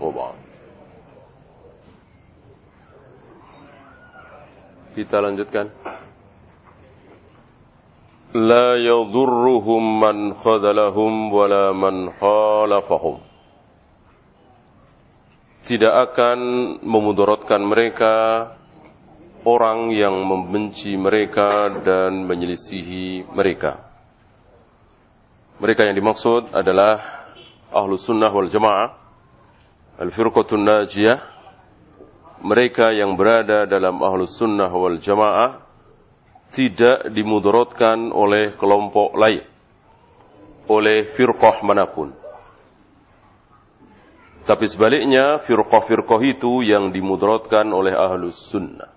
Oman. Kita lanjutkan. لا يضرهم من خذلهم ولا من خالفهم. Tidak akan memudaratkan mereka orang yang membenci mereka dan menyelisihi mereka. Mereka yang dimaksud adalah ahlu sunnah wal jamaah al-firqatun najiyah, mereka yang berada dalam ahlu sunnah wal jamaah tidak dimudaratkan oleh kelompok lain, oleh firqah mana pun. Tapi sebaliknya, firqah-firqah itu yang dimudaratkan oleh ahlu sunnah.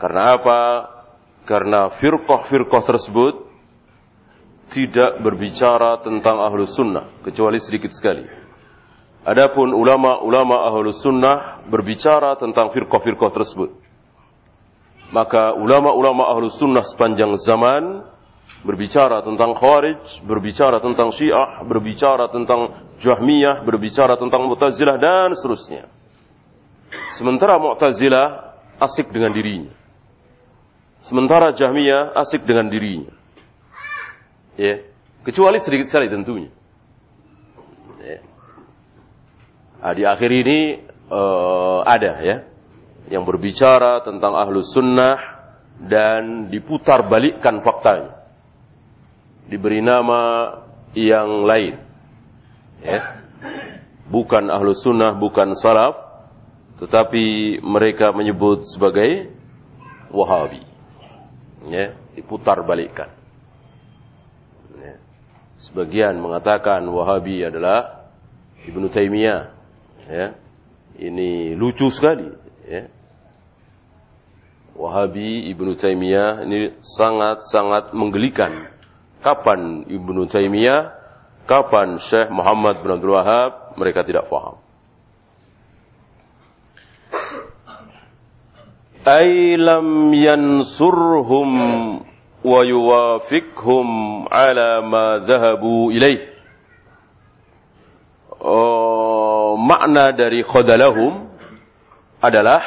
Karena apa? Karena firqah-firqah tersebut tidak berbicara tentang ahlu sunnah, kecuali sedikit sekali. Adapun ulama-ulama ahlu sunnah berbicara tentang firqah-firqah tersebut. Maka ulama-ulama ahlu sunnah sepanjang zaman berbicara tentang khawarij, berbicara tentang syiah, berbicara tentang jahmiyah, berbicara tentang mu'tazilah dan seterusnya. Sementara mu'tazilah asik dengan dirinya. Sementara jahmiyah asik dengan dirinya. Ya, kecuali sedikit sekali tentunya. Ya. Nah, di akhir ini uh, ada ya yang berbicara tentang ahlus sunnah dan diputar balikkan faktanya. Diberi nama yang lain. Ya. Bukan ahlus sunnah, bukan salaf, tetapi mereka menyebut sebagai wahabi. Ya, diputar balikkan. Ya. Sebagian mengatakan wahabi adalah Ibnu Taimiyah ya. Ini lucu sekali ya. Wahabi Ibnu Taimiyah ini sangat-sangat menggelikan. Kapan Ibnu Taimiyah kapan Syekh Muhammad bin Abdul Wahab mereka tidak faham. Ay lam yansurhum wa yuwafiqhum ala ma dhahabu ilaih oh, makna dari khodalahum adalah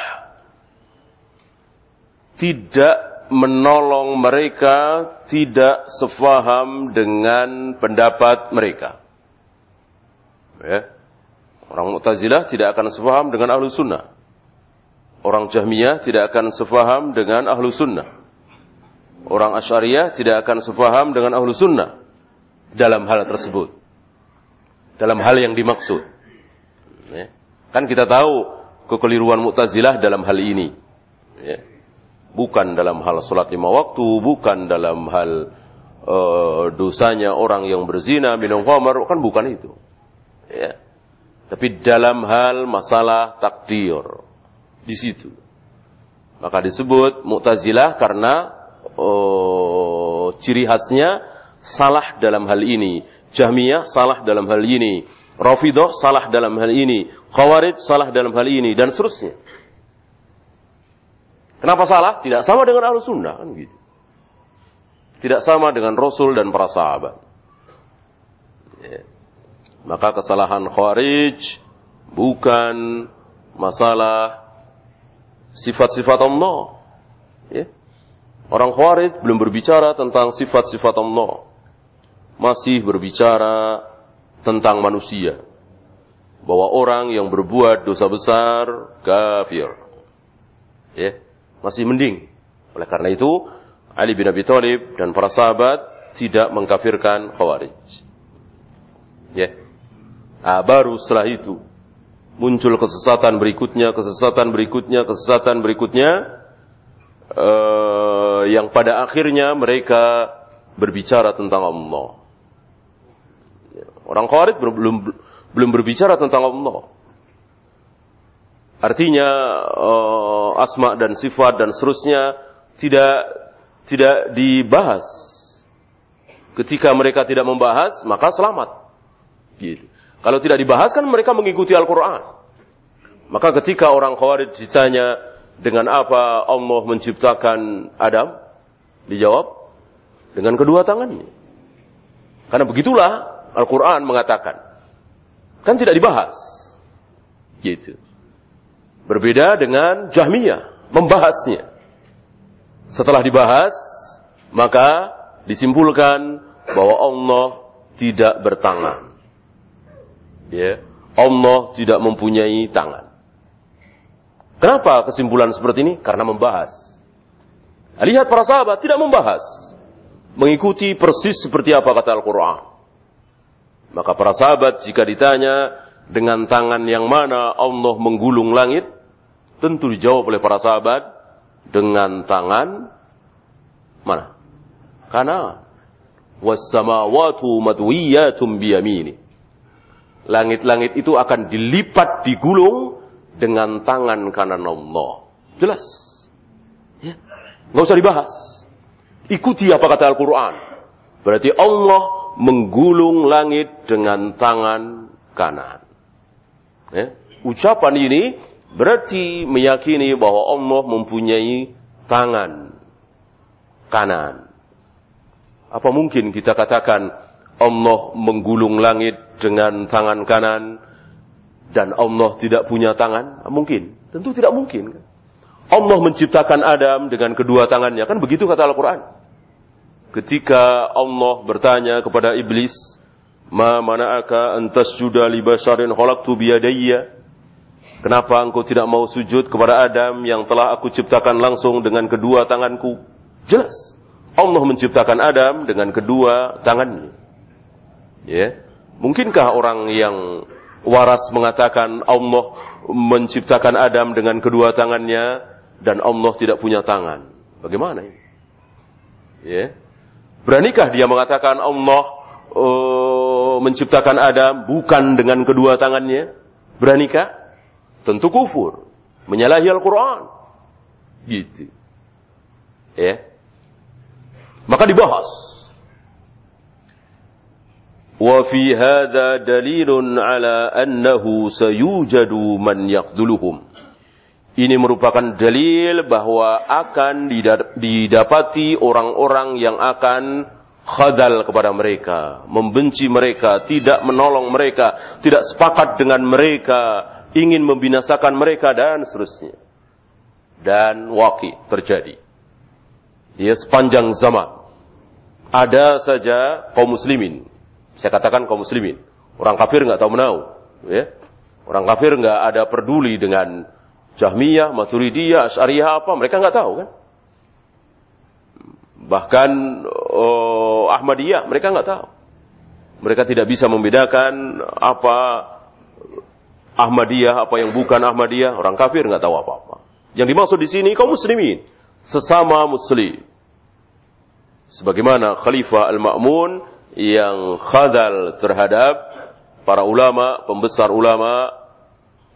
tidak menolong mereka, tidak sefaham dengan pendapat mereka. Ya. Orang Mu'tazilah tidak akan sefaham dengan Ahlu Sunnah. Orang Jahmiyah tidak akan sefaham dengan Ahlu Sunnah. Orang Asyariyah tidak akan sefaham dengan Ahlu Sunnah dalam hal tersebut. Dalam hal yang dimaksud. Ya. Kan kita tahu kekeliruan Mu'tazilah dalam hal ini. Ya. Bukan dalam hal sholat lima waktu, bukan dalam hal uh, dosanya orang yang berzina, minum khamar, kan bukan itu. Ya. Tapi dalam hal masalah takdir. Di situ. Maka disebut Mu'tazilah karena uh, ciri khasnya salah dalam hal ini. Jahmiyah salah dalam hal ini. Rafidah salah dalam hal ini, Khawarij salah dalam hal ini dan seterusnya. Kenapa salah? Tidak sama dengan Ahlus Sunnah kan gitu. Tidak sama dengan Rasul dan para sahabat. Ya. Maka kesalahan Khawarij bukan masalah sifat-sifat Allah. Ya. Orang Khawarij belum berbicara tentang sifat-sifat Allah. Masih berbicara tentang manusia. Bahwa orang yang berbuat dosa besar kafir. Ya, masih mending. Oleh karena itu, Ali bin Abi Thalib dan para sahabat tidak mengkafirkan Khawarij. Ya. Nah, baru setelah itu muncul kesesatan berikutnya, kesesatan berikutnya, kesesatan berikutnya uh, yang pada akhirnya mereka berbicara tentang Allah. Orang Khawarij belum belum berbicara tentang Allah. Artinya uh, asma dan sifat dan seterusnya tidak tidak dibahas. Ketika mereka tidak membahas, maka selamat. Gitu. Kalau tidak dibahas kan mereka mengikuti Al-Quran. Maka ketika orang Khawarij ditanya dengan apa Allah menciptakan Adam, dijawab dengan kedua tangannya. Karena begitulah Al-Quran mengatakan. Kan tidak dibahas. Gitu. Berbeda dengan Jahmiyah, membahasnya. Setelah dibahas, maka disimpulkan bahwa Allah tidak bertangan. Ya, Allah tidak mempunyai tangan. Kenapa kesimpulan seperti ini? Karena membahas. Lihat para sahabat tidak membahas. Mengikuti persis seperti apa kata Al-Quran. Maka para sahabat jika ditanya dengan tangan yang mana Allah menggulung langit, Tentu dijawab oleh para sahabat dengan tangan mana? Karena wassamawatu madwiyatum biyamini. Langit-langit itu akan dilipat digulung dengan tangan kanan Allah. Jelas. Ya. Nggak usah dibahas. Ikuti apa kata Al-Quran. Berarti Allah menggulung langit dengan tangan kanan. Ya. Ucapan ini Berarti meyakini bahwa Allah mempunyai tangan kanan. Apa mungkin kita katakan Allah menggulung langit dengan tangan kanan dan Allah tidak punya tangan? Mungkin. Tentu tidak mungkin. Allah menciptakan Adam dengan kedua tangannya. Kan begitu kata Al-Quran. Ketika Allah bertanya kepada iblis, Ma mana'aka antas juda li basharin khalaqtu biyadayya Kenapa engkau tidak mau sujud kepada Adam yang telah aku ciptakan langsung dengan kedua tanganku? Jelas. Allah menciptakan Adam dengan kedua tangannya. Ya. Mungkinkah orang yang waras mengatakan Allah menciptakan Adam dengan kedua tangannya dan Allah tidak punya tangan? Bagaimana ini? Ya. Beranikah dia mengatakan Allah uh, menciptakan Adam bukan dengan kedua tangannya? Beranikah? tentu kufur, menyalahi Al-Quran. Gitu. Ya. Maka dibahas. Wa fi dalilun ala annahu sayujadu man. Ini merupakan dalil bahwa akan didapati orang-orang yang akan khadal kepada mereka, membenci mereka, tidak menolong mereka, tidak sepakat dengan mereka, ingin membinasakan mereka dan seterusnya. Dan waki terjadi. Ya sepanjang zaman. Ada saja kaum muslimin. Saya katakan kaum muslimin. Orang kafir nggak tahu menau. Ya. Orang kafir nggak ada peduli dengan Jahmiyah, Maturidiyah, Asy'ariyah apa, mereka nggak tahu kan. Bahkan oh, Ahmadiyah, mereka nggak tahu. Mereka tidak bisa membedakan apa Ahmadiyah, apa yang bukan Ahmadiyah, orang kafir nggak tahu apa-apa. Yang dimaksud di sini kaum muslimin, sesama muslim. Sebagaimana Khalifah Al-Ma'mun yang khadal terhadap para ulama, pembesar ulama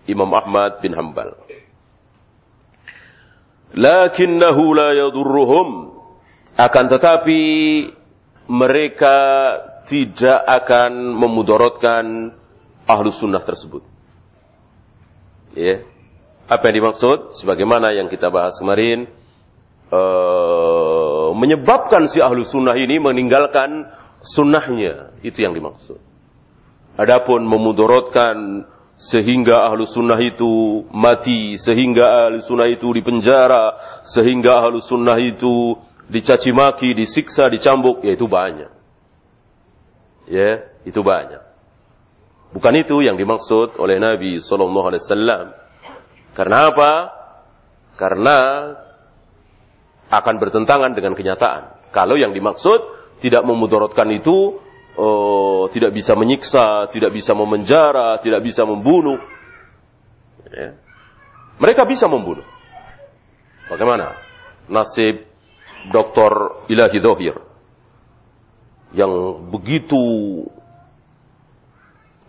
Imam Ahmad bin Hanbal. Lakinnahu la yadurruhum akan tetapi mereka tidak akan memudaratkan ahlu sunnah tersebut. Ya. Apa yang dimaksud? Sebagaimana yang kita bahas kemarin, uh, menyebabkan si ahlu sunnah ini meninggalkan sunnahnya. Itu yang dimaksud. Adapun memudorotkan sehingga ahlu sunnah itu mati, sehingga ahlu sunnah itu dipenjara, sehingga ahlu sunnah itu dicaci maki, disiksa, dicambuk, ya itu banyak. Ya, itu banyak. Bukan itu yang dimaksud oleh Nabi Sallallahu Alaihi Wasallam. Karena apa? Karena akan bertentangan dengan kenyataan. Kalau yang dimaksud tidak memudaratkan itu, oh, tidak bisa menyiksa, tidak bisa memenjara, tidak bisa membunuh. Ya. Mereka bisa membunuh. Bagaimana? Nasib Dr. Ilahi Zohir yang begitu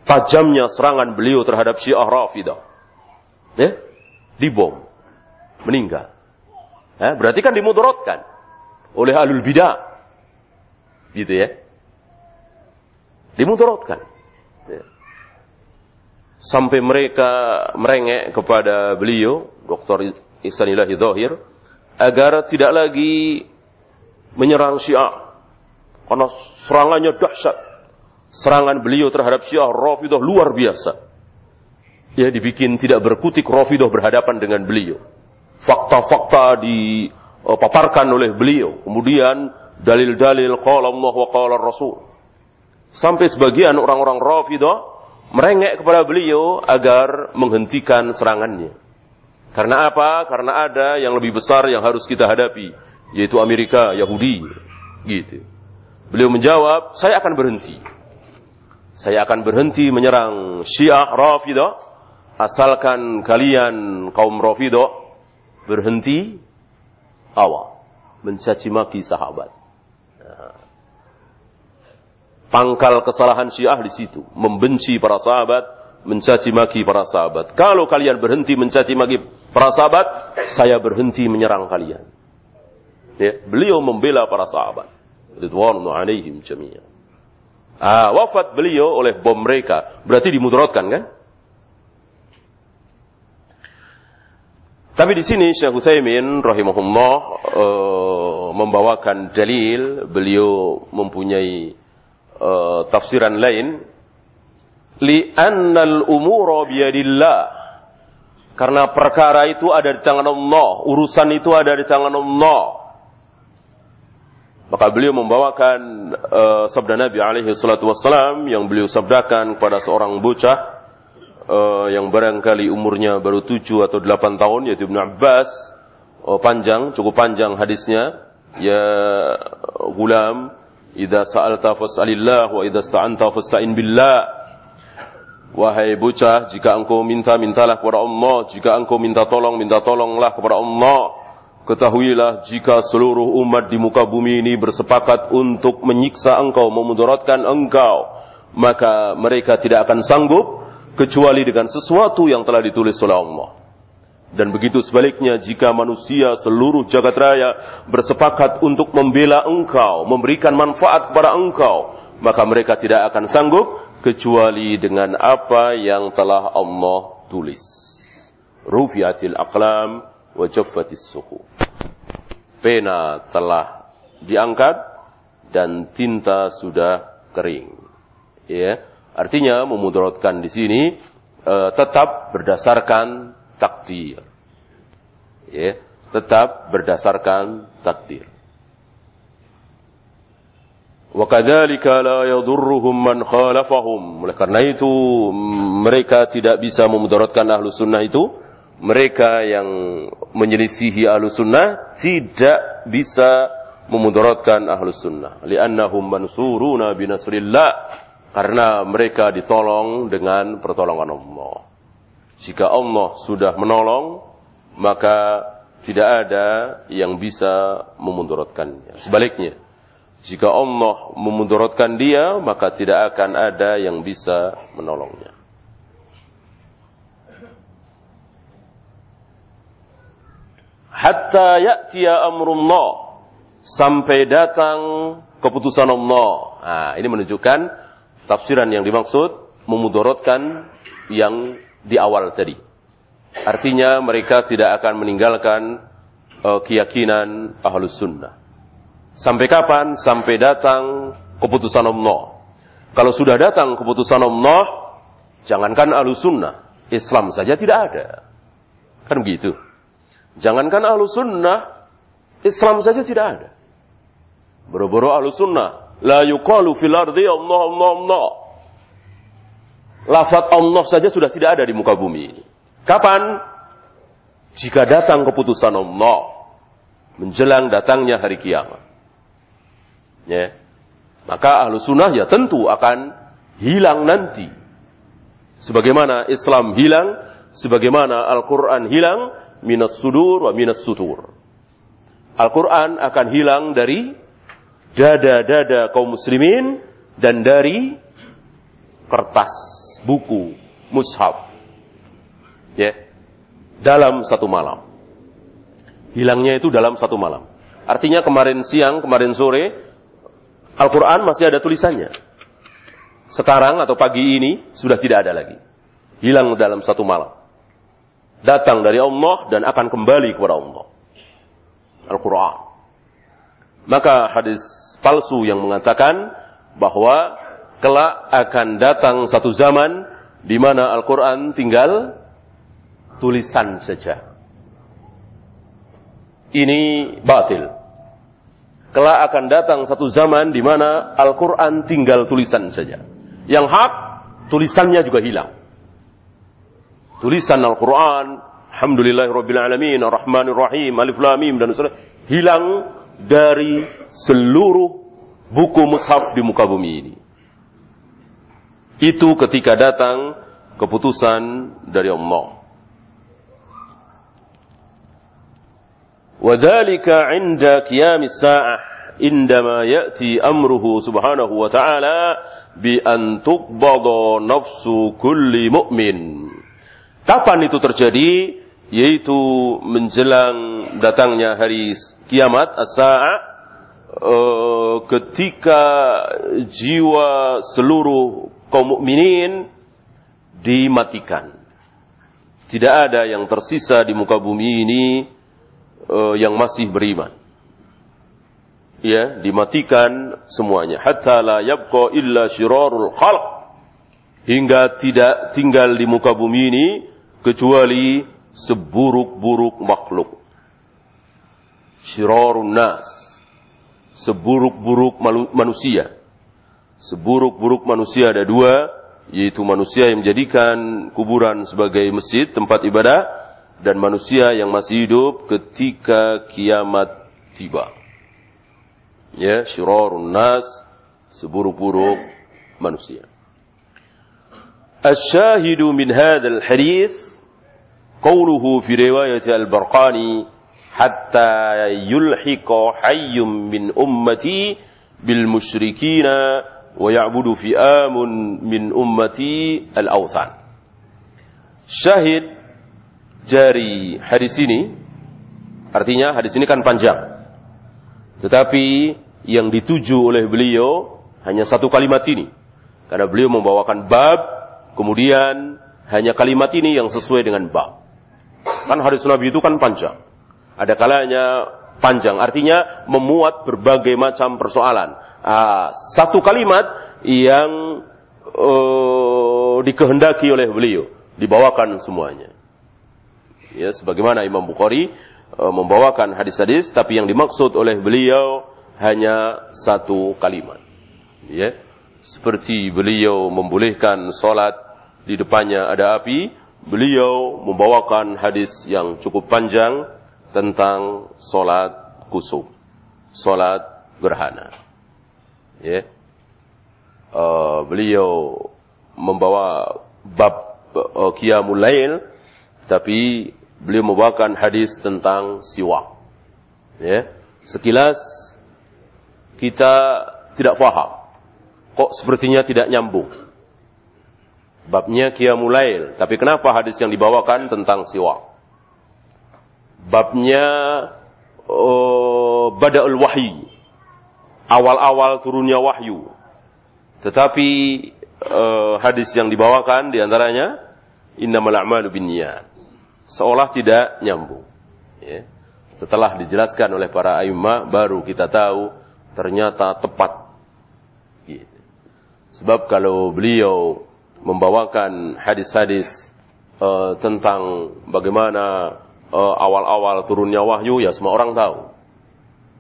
tajamnya serangan beliau terhadap Syiah Rafidah. Ya, dibom, meninggal. Ya, berarti kan dimudaratkan oleh alul bidah. Gitu ya. Dimudaratkan. Sampai mereka merengek kepada beliau, Dr. Ihsanillahi Zahir, agar tidak lagi menyerang Syiah. Karena serangannya dahsyat. Serangan beliau terhadap Syiah Rafidah luar biasa. Ya dibikin tidak berkutik Rafidah berhadapan dengan beliau. Fakta-fakta dipaparkan oleh beliau. Kemudian dalil-dalil qala Allah wa qala Rasul. Sampai sebagian orang-orang Rafidah merengek kepada beliau agar menghentikan serangannya. Karena apa? Karena ada yang lebih besar yang harus kita hadapi, yaitu Amerika, Yahudi. Gitu. Beliau menjawab, saya akan berhenti. Saya akan berhenti menyerang Syiah Rafidah asalkan kalian kaum Rafidah berhenti awal mencaci maki sahabat. Pangkal kesalahan Syiah di situ, membenci para sahabat, mencaci maki para sahabat. Kalau kalian berhenti mencaci maki para sahabat, saya berhenti menyerang kalian. Ya, beliau membela para sahabat. Ridwanu alaihim jami'an. Ah, wafat beliau oleh bom mereka. Berarti dimudaratkan kan? Tapi di sini Syekh Utsaimin rahimahullah uh, membawakan dalil beliau mempunyai uh, tafsiran lain li annal umura biyadillah. Karena perkara itu ada di tangan Allah urusan itu ada di tangan Allah. Maka beliau membawakan uh, sabda Nabi alaihi salatu wassalam yang beliau sabdakan kepada seorang bocah uh, yang barangkali umurnya baru tujuh atau delapan tahun yaitu Ibn Abbas. Uh, panjang cukup panjang hadisnya. Ya gulam idza sa'alta fas'alillah wa idza sta'anta fasta'in billah Wahai bocah, jika engkau minta, mintalah kepada Allah. Jika engkau minta tolong, minta tolonglah kepada Allah. Ketahuilah jika seluruh umat di muka bumi ini bersepakat untuk menyiksa engkau, memudaratkan engkau, maka mereka tidak akan sanggup kecuali dengan sesuatu yang telah ditulis oleh Allah. Dan begitu sebaliknya jika manusia seluruh jagat raya bersepakat untuk membela engkau, memberikan manfaat kepada engkau, maka mereka tidak akan sanggup kecuali dengan apa yang telah Allah tulis. Rufiatil aqlam wa jaffatis suhu. Pena telah diangkat dan tinta sudah kering. Ya. Artinya memudaratkan di sini e, tetap berdasarkan takdir. Ya, tetap berdasarkan takdir. Kadzalika la yadurruhum man khalafahum. Oleh karena itu mereka tidak bisa memudaratkan ahlu sunnah itu. Mereka yang menyelisihi ahlu sunnah tidak bisa memudaratkan ahlu sunnah. Liannahum mansuruna binasrillah karena mereka ditolong dengan pertolongan Allah. Jika Allah sudah menolong, maka tidak ada yang bisa memunduratkannya. Sebaliknya, jika Allah memunduratkan dia, maka tidak akan ada yang bisa menolongnya. Hatta ya'tiya amrullah. Sampai datang keputusan Allah. Nah, ini menunjukkan tafsiran yang dimaksud memudorotkan yang di awal tadi. Artinya mereka tidak akan meninggalkan uh, keyakinan ahlus sunnah. Sampai kapan? Sampai datang keputusan Allah. Kalau sudah datang keputusan Allah, jangankan ahlus sunnah, Islam saja tidak ada. Kan begitu. Jangankan ahlus sunnah, Islam saja tidak ada. Boro-boro ahlus sunnah La yuqalu fil ardi Allah Allah Allah. Lafat Allah saja sudah tidak ada di muka bumi ini. Kapan? Jika datang keputusan Allah menjelang datangnya hari kiamat. Ya. Maka ahlu sunnah ya tentu akan hilang nanti. Sebagaimana Islam hilang, sebagaimana Al-Quran hilang, minas sudur wa minas sutur. Al-Quran akan hilang dari dada-dada kaum muslimin dan dari kertas, buku, mushaf. Ya. Dalam satu malam. Hilangnya itu dalam satu malam. Artinya kemarin siang, kemarin sore, Al-Quran masih ada tulisannya. Sekarang atau pagi ini sudah tidak ada lagi. Hilang dalam satu malam. Datang dari Allah dan akan kembali kepada Allah. Al-Quran. Maka hadis palsu yang mengatakan bahwa kelak akan datang satu zaman di mana Al-Quran tinggal tulisan saja. Ini batil. Kelak akan datang satu zaman di mana Al-Quran tinggal tulisan saja. Yang hak, tulisannya juga hilang. Tulisan Al-Quran, Alhamdulillahirrabbilalamin, Ar-Rahmanir-Rahim, Alif Lamim, dan sebagainya, hilang dari seluruh buku mushaf di muka bumi ini Itu ketika datang keputusan dari Allah. وذلك عند قيام الساعة عندما يأتي أمره سبحانه وتعالى بأن تقبض نفس كل مؤمن Kapan itu terjadi? Yaitu menjelang datangnya hari kiamat, as-sa'a, uh, ketika jiwa seluruh kaum mukminin dimatikan. Tidak ada yang tersisa di muka bumi ini uh, yang masih beriman. Ya, dimatikan semuanya. Hatta la yabqa illa syirarul khalq. Hingga tidak tinggal di muka bumi ini kecuali seburuk-buruk makhluk. Syirarun nas seburuk-buruk manusia. Seburuk-buruk manusia ada dua, yaitu manusia yang menjadikan kuburan sebagai masjid, tempat ibadah, dan manusia yang masih hidup ketika kiamat tiba. Ya, syirarun nas, seburuk-buruk manusia. Asyahidu min hadal hadis, qawluhu fi riwayat al-Barqani, hatta yulhiqa hayyum min ummati bil musyrikina wa ya'budu fi'amun min ummati al-awthan. Syahid jari hadis ini artinya hadis ini kan panjang. Tetapi yang dituju oleh beliau hanya satu kalimat ini. Karena beliau membawakan bab, kemudian hanya kalimat ini yang sesuai dengan bab. Kan hadis Nabi itu kan panjang. Ada kalanya panjang, artinya memuat berbagai macam persoalan. Ah, satu kalimat yang uh, dikehendaki oleh beliau, dibawakan semuanya. Ya sebagaimana Imam Bukhari e, membawakan hadis-hadis tapi yang dimaksud oleh beliau hanya satu kalimat. Ya seperti beliau membolehkan salat di depannya ada api beliau membawakan hadis yang cukup panjang tentang salat kusuf salat gerhana ya e, beliau membawa bab uh, qiyamul lail tapi beliau membawakan hadis tentang siwak. Ya. Sekilas kita tidak faham. Kok sepertinya tidak nyambung. Babnya Qiyamulail, tapi kenapa hadis yang dibawakan tentang siwak? Babnya uh, Bada'ul Wahyi. Awal-awal turunnya wahyu. Tetapi uh, hadis yang dibawakan di antaranya Innamal a'malu binniyat seolah tidak nyambung. Ya. Setelah dijelaskan oleh para ayumah, baru kita tahu ternyata tepat. Gitu. Sebab kalau beliau membawakan hadis-hadis uh, tentang bagaimana awal-awal turunnya wahyu, ya semua orang tahu.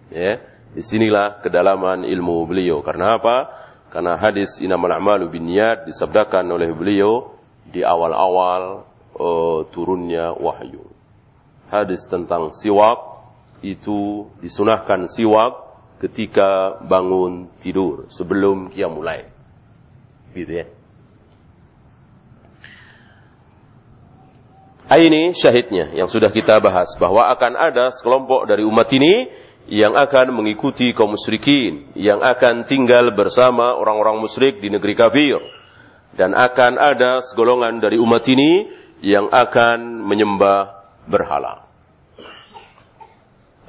Ya, di sinilah kedalaman ilmu beliau. Karena apa? Karena hadis inamal a'malu bin disabdakan oleh beliau di awal-awal uh, turunnya wahyu. Hadis tentang siwak itu disunahkan siwak ketika bangun tidur sebelum kia mulai. Gitu ya. Ini syahidnya yang sudah kita bahas bahwa akan ada sekelompok dari umat ini yang akan mengikuti kaum musyrikin, yang akan tinggal bersama orang-orang musyrik di negeri kafir dan akan ada segolongan dari umat ini yang akan menyembah berhala.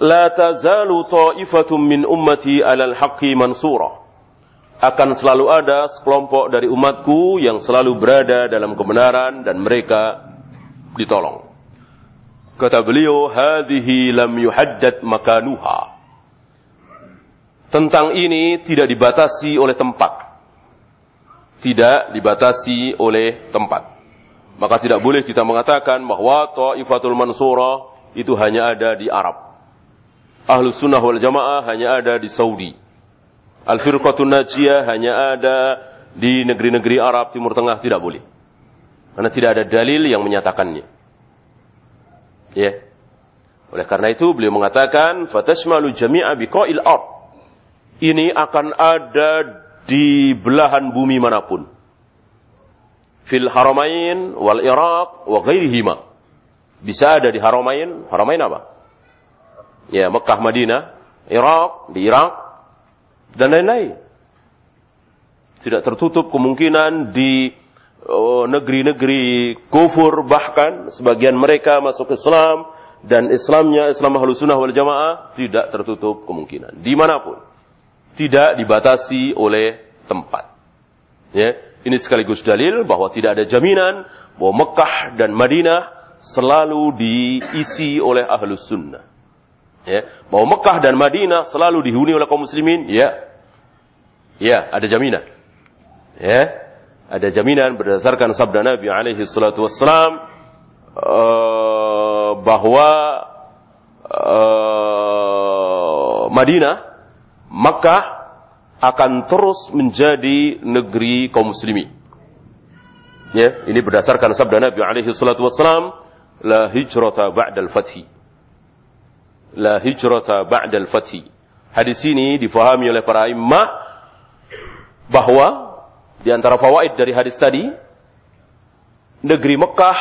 La tazalu min ummati alal haqqi mansura. Akan selalu ada sekelompok dari umatku yang selalu berada dalam kebenaran dan mereka ditolong. Kata beliau, hadhihi lam yuhaddad makanuha. Tentang ini tidak dibatasi oleh tempat. Tidak dibatasi oleh tempat. Maka tidak boleh kita mengatakan bahwa Ta'ifatul Mansura itu hanya ada di Arab. Ahlus Sunnah wal Jamaah hanya ada di Saudi. Al-Firqatun Najiyah hanya ada di negeri-negeri Arab Timur Tengah tidak boleh. Karena tidak ada dalil yang menyatakannya. Ya. Oleh karena itu beliau mengatakan fatashmalu jami'a biqa'il ard. Ini akan ada di belahan bumi mana pun. Fil haramain wal Iraq wa ghairihima. Bisa ada di haramain, haramain apa? Ya, Mekah, Madinah, Irak, di Irak dan lain-lain. Tidak tertutup kemungkinan di negeri-negeri kufur bahkan sebagian mereka masuk Islam dan Islamnya Islam Ahlus Sunnah wal Jamaah tidak tertutup kemungkinan. Di mana pun tidak dibatasi oleh tempat. Ya ini sekaligus dalil bahwa tidak ada jaminan bahwa Mekah dan Madinah selalu diisi oleh Ahlus Sunnah. Ya bahwa Mekah dan Madinah selalu dihuni oleh kaum muslimin ya. Ya ada jaminan. Ya ada jaminan berdasarkan sabda Nabi alaihi salatu wassalam uh, bahwa uh, Madinah, Makkah akan terus menjadi negeri kaum muslimin. Ya, ini berdasarkan sabda Nabi alaihi salatu wassalam, la hijrata ba'dal fathi. La hijrata ba'dal fathi. Hadis ini difahami oleh para imam bahwa di antara fawaid dari hadis tadi, negeri Mekah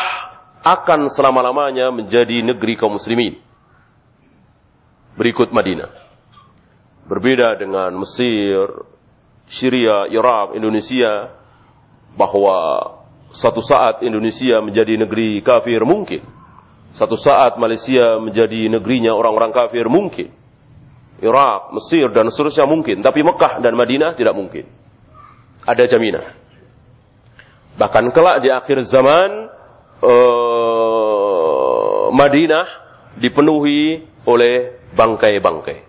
akan selama-lamanya menjadi negeri kaum muslimin. Berikut Madinah. Berbeda dengan Mesir, Syria, Irak, Indonesia, bahwa satu saat Indonesia menjadi negeri kafir mungkin. Satu saat Malaysia menjadi negerinya orang-orang kafir mungkin. Irak, Mesir, dan seterusnya mungkin. Tapi Mekah dan Madinah tidak mungkin ada jaminan. Bahkan kelak di akhir zaman uh, Madinah dipenuhi oleh bangkai-bangkai.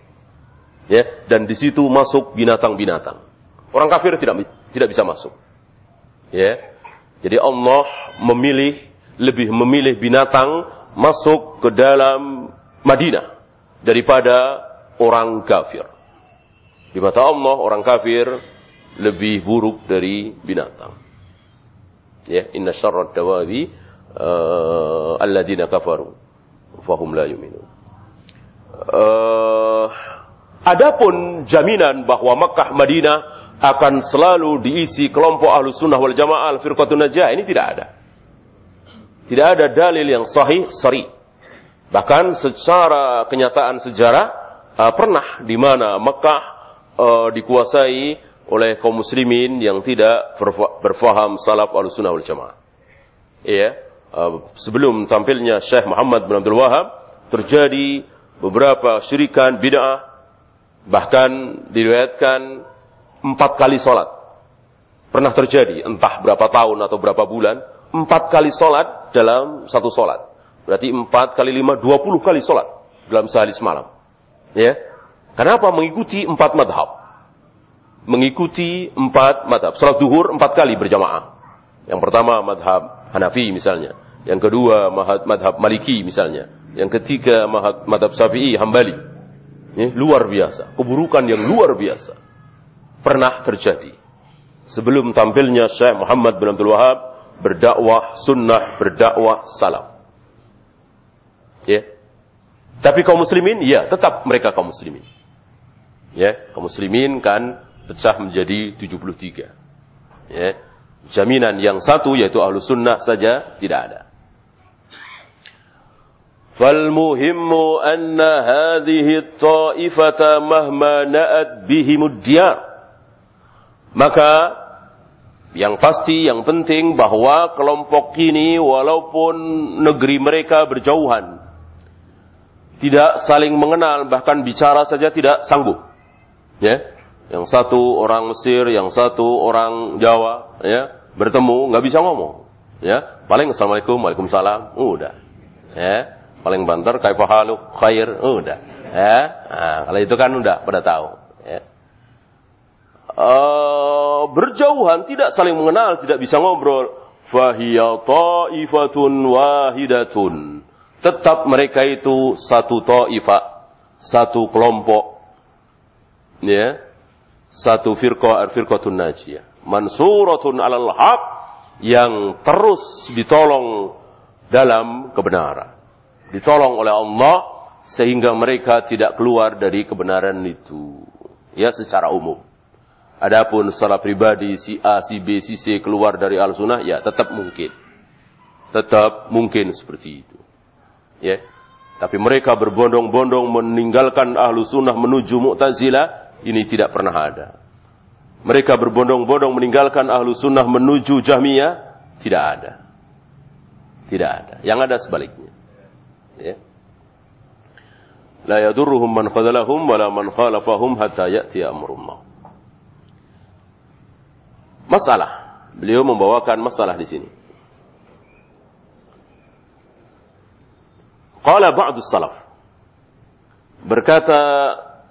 Ya, dan di situ masuk binatang-binatang. Orang kafir tidak tidak bisa masuk. Ya. Jadi Allah memilih lebih memilih binatang masuk ke dalam Madinah daripada orang kafir. Di mata Allah orang kafir lebih buruk dari binatang. Ya, inna syarrad dawabi uh, alladziina kafaru fahum la yu'minun. Uh, adapun jaminan bahwa Makkah Madinah akan selalu diisi kelompok ahlu sunnah wal jamaah al-firqatun najah ini tidak ada. Tidak ada dalil yang sahih sari. Bahkan secara kenyataan sejarah uh, pernah di mana Mekah uh, dikuasai oleh kaum muslimin yang tidak berfaham salaf al-sunnah wal jamaah. Iya, uh, sebelum tampilnya Syekh Muhammad bin Abdul Wahab terjadi beberapa syirikan bid'ah bahkan diriwayatkan empat kali solat pernah terjadi entah berapa tahun atau berapa bulan empat kali solat dalam satu solat berarti empat kali lima dua puluh kali solat dalam sehari semalam. Ya kenapa mengikuti empat madhab mengikuti empat madhab. Salat duhur empat kali berjamaah. Yang pertama madhab Hanafi misalnya. Yang kedua madhab Maliki misalnya. Yang ketiga madhab Syafi'i Hambali. Ini luar biasa. Keburukan yang luar biasa. Pernah terjadi. Sebelum tampilnya Syekh Muhammad bin Abdul Wahab berdakwah sunnah, berdakwah salam. Ya. Tapi kaum muslimin, ya tetap mereka kaum muslimin. Ya, kaum muslimin kan pecah menjadi 73. Ya. Jaminan yang satu yaitu ahlu sunnah saja tidak ada. فالمهم أن هذه الطائفة مهما نأت بهم الديار maka Yang pasti, yang penting bahwa kelompok ini walaupun negeri mereka berjauhan, tidak saling mengenal, bahkan bicara saja tidak sanggup. Ya, yang satu orang Mesir, yang satu orang Jawa, ya, bertemu nggak bisa ngomong. Ya, paling assalamualaikum, waalaikumsalam, udah. Ya, paling banter kayak halu, khair, udah. Ya, nah, kalau itu kan udah pada tahu. Ya. Uh, berjauhan, tidak saling mengenal, tidak bisa ngobrol. Ta'ifatun wahidatun tetap mereka itu satu ta'ifah, satu kelompok. Ya. Satu firqah al-firqatun najiyah. Mansuratun alal haq yang terus ditolong dalam kebenaran. Ditolong oleh Allah sehingga mereka tidak keluar dari kebenaran itu. Ya secara umum. Adapun secara pribadi si A, si B, si C keluar dari al-sunnah, ya tetap mungkin. Tetap mungkin seperti itu. Ya. Tapi mereka berbondong-bondong meninggalkan ahlu sunnah menuju mu'tazilah, ini tidak pernah ada. Mereka berbondong-bondong meninggalkan ahlu sunnah menuju jahmiyah, tidak ada. Tidak ada. Yang ada sebaliknya. Ya. La yadurruhum man khadalahum wala man khalafahum hatta ya'ti amrullah. Masalah. Beliau membawakan masalah di sini. Qala ba'du salaf. Berkata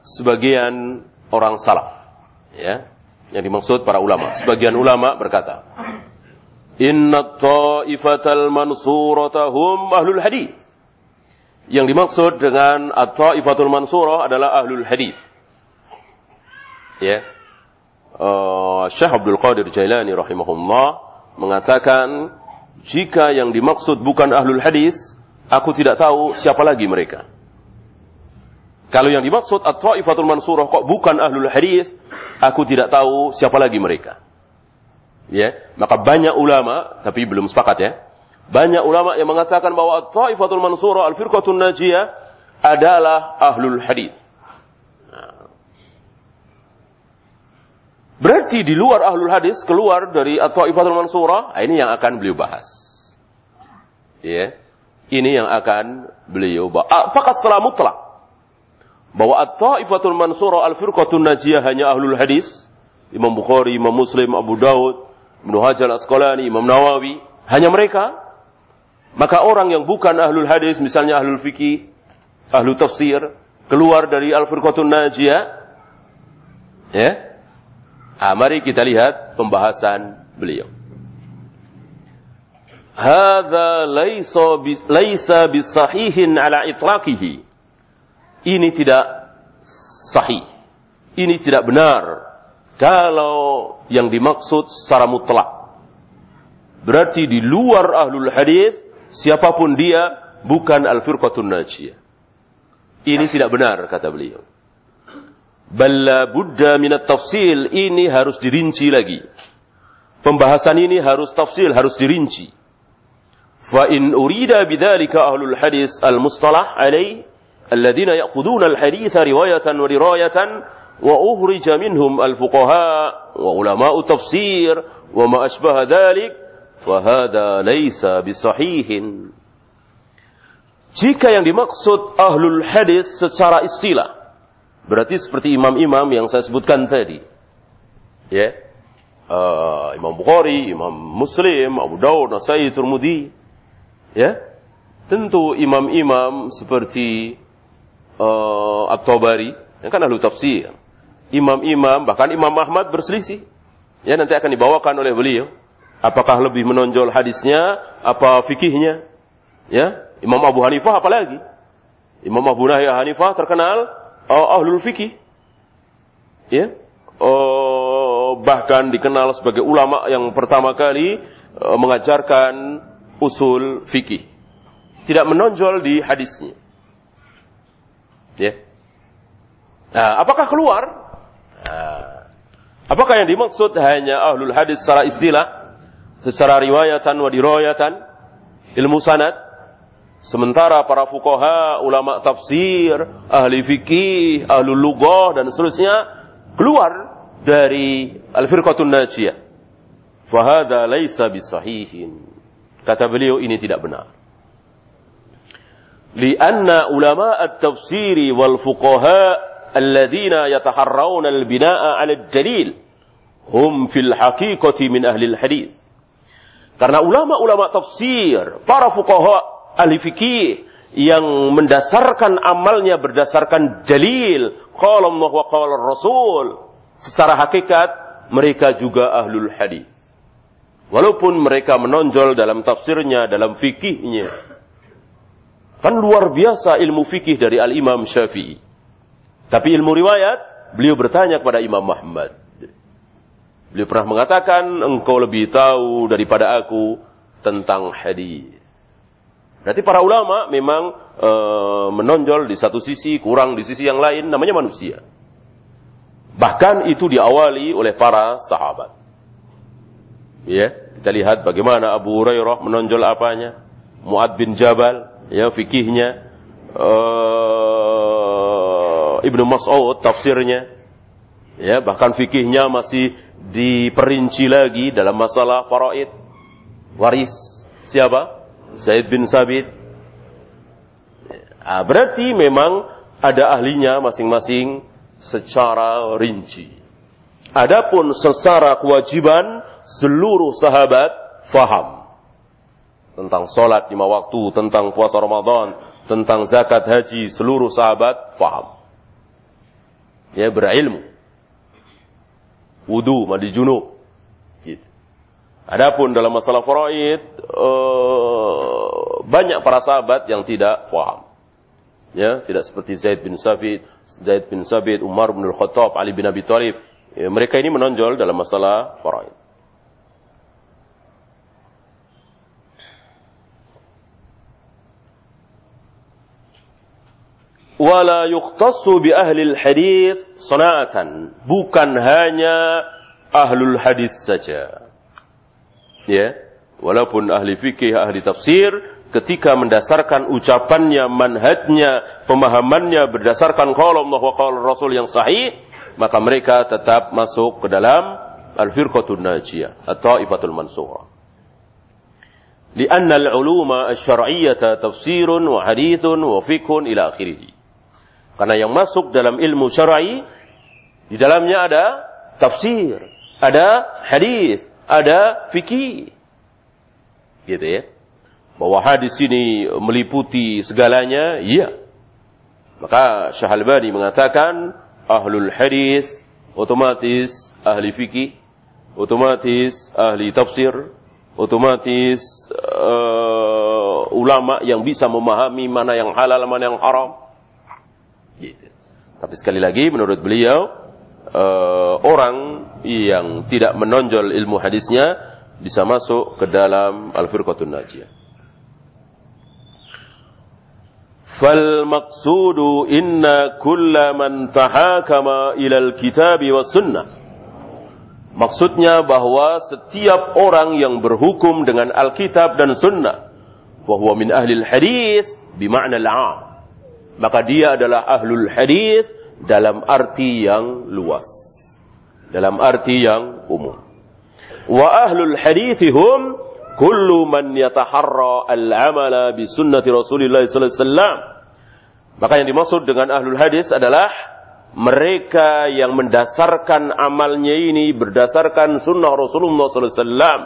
sebagian orang salaf. Ya. Yang dimaksud para ulama. Sebagian ulama berkata. Inna ta'ifatal mansurata hum ahlul hadith. Yang dimaksud dengan at-ta'ifatul mansurah adalah ahlul hadith. Ya. Uh, Syekh Abdul Qadir Jailani rahimahullah mengatakan jika yang dimaksud bukan ahlul hadis Aku tidak tahu siapa lagi mereka. Kalau yang dimaksud at-ta'ifatul mansurah kok bukan ahlul hadis, aku tidak tahu siapa lagi mereka. Ya, maka banyak ulama tapi belum sepakat ya. Banyak ulama yang mengatakan bahwa at-ta'ifatul mansurah al-firqatun najiyah adalah ahlul hadis. Berarti di luar ahlul hadis keluar dari at-ta'ifatul mansurah, ini yang akan beliau bahas. Ya. Ini yang akan beliau bawa. Apakah secara mutlak? Bahwa at-ta'ifatul mansurah al-firqatun najiyah hanya ahlul hadis. Imam Bukhari, Imam Muslim, Abu Daud, Ibn Hajar Asqalani, Imam Nawawi. Hanya mereka. Maka orang yang bukan ahlul hadis, misalnya ahlul fikih, ahlul tafsir, keluar dari al-firqatun najiyah. Ya. Nah, mari kita lihat pembahasan beliau. Hada laisa bisahihin ala itlaqihi. Ini tidak sahih. Ini tidak benar. Kalau yang dimaksud secara mutlak. Berarti di luar ahlul hadis siapa pun dia bukan al-firqatun najiyah. Ini tidak benar kata beliau. Balla Buddha minat tafsil ini harus dirinci lagi. Pembahasan ini harus tafsil, harus dirinci. Fa in urida bidzalika ahlul hadis al-mustalah alaih الذين يأخذون الحديث رواية riwayatan wa منهم wa ukhrija التفسير وما أشبه ذلك ulama'u ليس wa jika yang dimaksud ahlul hadis secara istilah. Berarti seperti imam-imam yang saya sebutkan tadi. Ya. Uh, Imam Bukhari Imam Muslim Abu Dawud, Nasai Turmudi ya. Tentu imam-imam seperti uh, At-Tabari, yang kan ahlu tafsir. Imam-imam, bahkan Imam Ahmad berselisih. Ya, nanti akan dibawakan oleh beliau. Apakah lebih menonjol hadisnya, apa fikihnya? Ya, Imam Abu Hanifah apalagi? Imam Abu Hanifah terkenal uh, ahlul fikih. Ya, uh, bahkan dikenal sebagai ulama yang pertama kali uh, mengajarkan usul fikih. Tidak menonjol di hadisnya. Ya. Nah, apakah keluar? Nah, apakah yang dimaksud hanya ahlul hadis secara istilah, secara riwayatan wa dirayatan, ilmu sanad, sementara para fuqaha, ulama tafsir, ahli fikih, ahli lugah dan seterusnya keluar dari al-firqatun najiyah. Fahada laisa bisahihin. Kata beliau ini tidak benar. Lianna ulama at-tafsiri wal fuqaha الذين يتحرون البناء على الدليل هم في الحقيقة من أهل الحديث karena ulama-ulama tafsir, para fuqaha ahli fikih yang mendasarkan amalnya berdasarkan dalil, qala Allah wa qala Rasul. Secara hakikat mereka juga ahlul hadis. Walaupun mereka menonjol dalam tafsirnya, dalam fikihnya. Kan luar biasa ilmu fikih dari Al-Imam Syafi'i. Tapi ilmu riwayat, beliau bertanya kepada Imam Muhammad. Beliau pernah mengatakan, engkau lebih tahu daripada aku tentang hadis. Berarti para ulama memang e, menonjol di satu sisi, kurang di sisi yang lain, namanya manusia. Bahkan itu diawali oleh para sahabat. Ya, kita lihat bagaimana Abu Hurairah menonjol apanya, Muad bin Jabal, ya fikihnya, uh, Ibnu Mas'ud tafsirnya, ya bahkan fikihnya masih diperinci lagi dalam masalah faraid, waris siapa? Zaid bin Sabit. Nah, berarti memang ada ahlinya masing-masing secara rinci. Adapun secara kewajiban seluruh sahabat faham tentang sholat lima waktu, tentang puasa Ramadan, tentang zakat haji, seluruh sahabat faham. Ya berilmu. Wudu, mandi junub. Gitu. Adapun dalam masalah faraid, uh, banyak para sahabat yang tidak faham. Ya, tidak seperti Zaid bin Sabit, Zaid bin Sabit, Umar bin Al-Khattab, Ali bin Abi Thalib Ya, mereka ini menonjol dalam masalah faraid. Wala yukhtassu bi ahli hadis sana'atan. Bukan hanya ahlul hadis saja. Ya, walaupun ahli fikih, ahli tafsir ketika mendasarkan ucapannya, manhajnya, pemahamannya berdasarkan qala Allah wa qala Rasul yang sahih, maka mereka tetap masuk ke dalam al-firqatun najiyah atau ifatul mansurah. لأن العلوم الشرعية تفسير وحديث وفقه إلى آخره. Karena yang masuk dalam ilmu syar'i di dalamnya ada tafsir, ada hadis, ada fikih. Gitu ya. Bahwa hadis ini meliputi segalanya, iya. Maka Syahalbani mengatakan ahlul hadis, otomatis ahli fikih, otomatis ahli tafsir, otomatis uh, ulama yang bisa memahami mana yang halal, mana yang haram. Gitu. Tapi sekali lagi menurut beliau uh, orang yang tidak menonjol ilmu hadisnya bisa masuk ke dalam al-firqatun najiyah. Fal maqsudu inna kulla man tahakama ilal kitab wa sunnah. Maksudnya bahwa setiap orang yang berhukum dengan Alkitab dan Sunnah, bahwa min ahli hadis, bimakna al-am. Maka dia adalah ahlul hadis dalam arti yang luas. Dalam arti yang umum. Wa ahlul hadithihum kullu man yataharra al-amala bi sunnati Rasulillah sallallahu alaihi wasallam. Maka yang dimaksud dengan ahlul hadis adalah mereka yang mendasarkan amalnya ini berdasarkan sunnah Rasulullah sallallahu alaihi wasallam.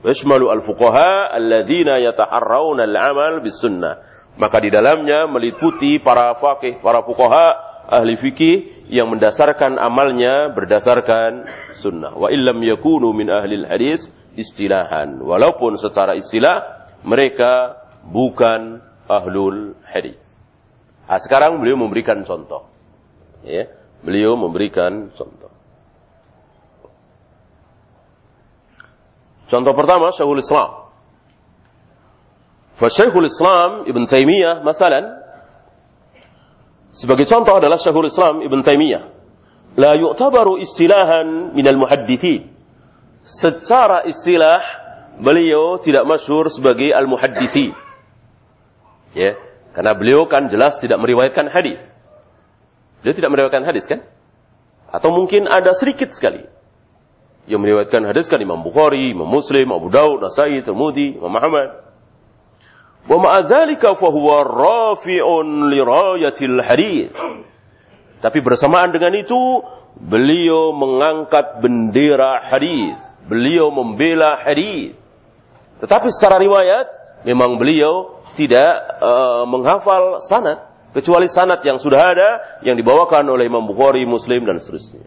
Yashmalu al-fuqaha alladzina yataharrauna al-amal bis sunnah. Maka di dalamnya meliputi para faqih, para fuqaha, ahli fikih yang mendasarkan amalnya berdasarkan sunnah. Wa illam yakunu min ahli hadis istilahan. Walaupun secara istilah mereka bukan ahlul hadis. Nah, sekarang beliau memberikan contoh. Ya, beliau memberikan contoh. Contoh pertama Syekhul Islam. Syekhul Islam Ibn Taimiyah masalan sebagai contoh adalah Syekhul Islam Ibn Taimiyah la yu'tabaru istilahan minal muhaddithin secara istilah beliau tidak masyhur sebagai al-muhadditsi. Ya, karena beliau kan jelas tidak meriwayatkan hadis. Beliau tidak meriwayatkan hadis kan? Atau mungkin ada sedikit sekali Yang meriwayatkan hadis kan Imam Bukhari, Imam Muslim, Abu Daud, Nasai, Tirmidzi, Imam Muhammad. Wa ma'a dzalika fa huwa rafi'un li rayatil hadith. Tapi bersamaan dengan itu, beliau mengangkat bendera hadis. Beliau membela hadis. Tetapi secara riwayat, memang beliau tidak uh, menghafal sanad kecuali sanad yang sudah ada yang dibawakan oleh Imam Bukhari, Muslim dan seterusnya.